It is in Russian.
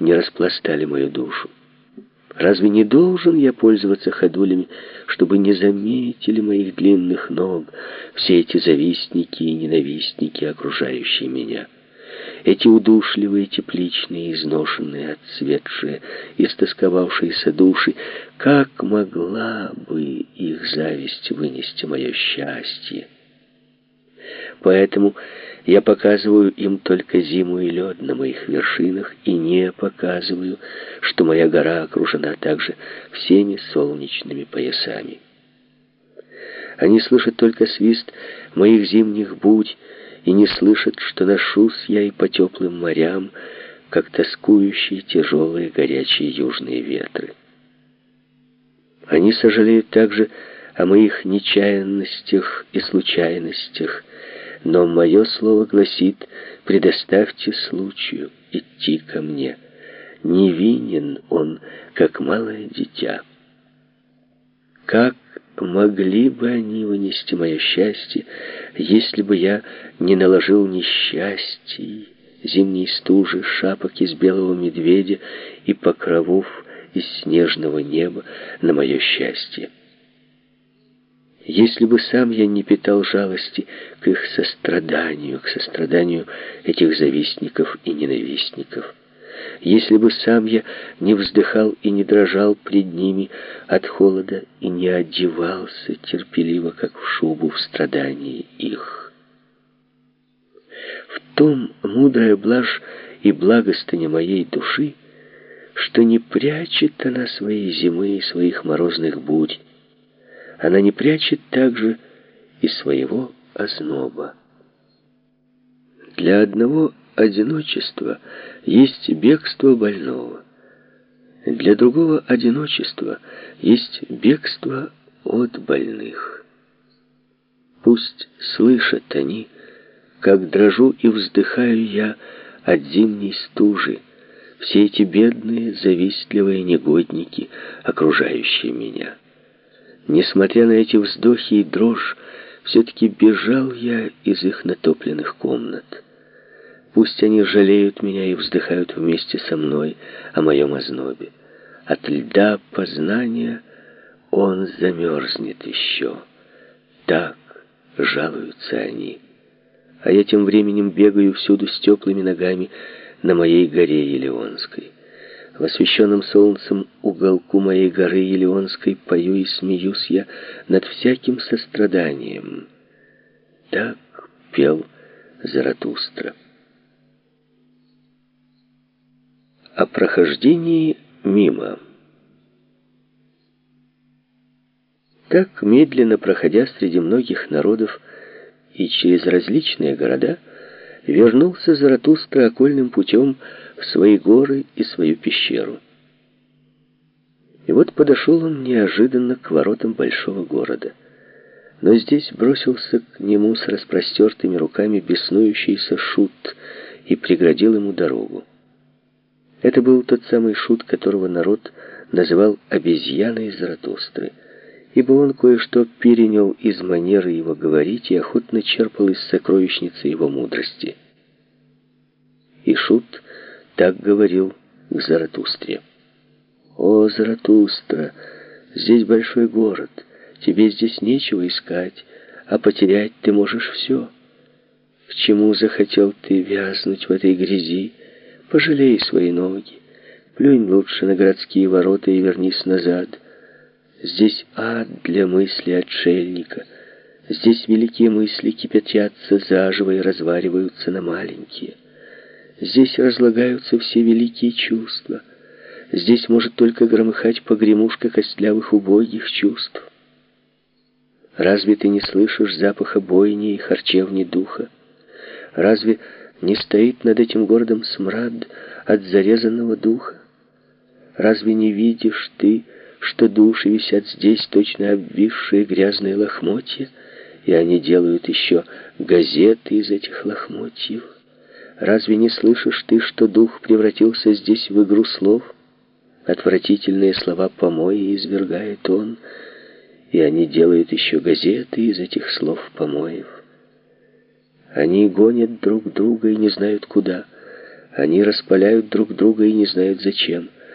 не распластали мою душу. Разве не должен я пользоваться ходулями, чтобы не заметили моих длинных ног все эти завистники и ненавистники, окружающие меня? Эти удушливые, тепличные, изношенные, отцветшие, истосковавшиеся души, как могла бы их зависть вынести мое счастье? Поэтому я показываю им только зиму и лед на моих вершинах и не показываю, что моя гора окружена также всеми солнечными поясами. Они слышат только свист моих зимних будь и не слышат, что ношусь я и по теплым морям, как тоскующие тяжелые горячие южные ветры. Они сожалеют также о моих нечаянностях и случайностях, но мое слово гласит, предоставьте случаю идти ко мне. Невинен он, как малое дитя. Как могли бы они вынести мое счастье, если бы я не наложил несчастий, зимней стужи, шапок из белого медведя и покровов из снежного неба на мое счастье? Если бы сам я не питал жалости к их состраданию, к состраданию этих завистников и ненавистников, если бы сам я не вздыхал и не дрожал пред ними от холода и не одевался терпеливо, как в шубу в страдании их. В том мудрая блажь и благостыня моей души, что не прячет она своей зимы и своих морозных бурь, она не прячет также и своего озноба. Для одного одиночества есть бегство больного. Для другого одиночества есть бегство от больных. Пусть слышат они, как дрожу и вздыхаю я от зимней стужи, все эти бедные, завистливые негодники, окружающие меня. Несмотря на эти вздохи и дрожь, все-таки бежал я из их натопленных комнат. Пусть они жалеют меня и вздыхают вместе со мной о моем ознобе. От льда познания он замерзнет еще. Так жалуются они. А я тем временем бегаю всюду с теплыми ногами на моей горе Елеонской. В освещенном солнцем уголку моей горы Елеонской пою и смеюсь я над всяким состраданием. Так пел Заратустра. О прохождении мимо. Так, медленно проходя среди многих народов и через различные города, вернулся Заратустра окольным путем в свои горы и свою пещеру. И вот подошел он неожиданно к воротам большого города. Но здесь бросился к нему с распростертыми руками беснующийся шут и преградил ему дорогу. Это был тот самый шут, которого народ называл обезьяной Заратустры, ибо он кое-что перенял из манеры его говорить и охотно черпал из сокровищницы его мудрости. И шут так говорил к Заратустре. «О, Заратустра, здесь большой город, тебе здесь нечего искать, а потерять ты можешь все. К чему захотел ты вязнуть в этой грязи? Пожалей свои ноги, плюнь лучше на городские ворота и вернись назад. Здесь ад для мысли отшельника». Здесь великие мысли кипятятся заживо и развариваются на маленькие. Здесь разлагаются все великие чувства. Здесь может только громыхать погремушка костлявых убогих чувств. Разве ты не слышишь запаха бойни и харчевни духа? Разве не стоит над этим городом смрад от зарезанного духа? Разве не видишь ты, что души висят здесь, точно обвисшие грязные лохмотья, и они делают еще газеты из этих лохмотьев? Разве не слышишь ты, что дух превратился здесь в игру слов? Отвратительные слова помои извергает он, и они делают еще газеты из этих слов помоев. Они гонят друг друга и не знают куда. Они распаляют друг друга и не знают зачем.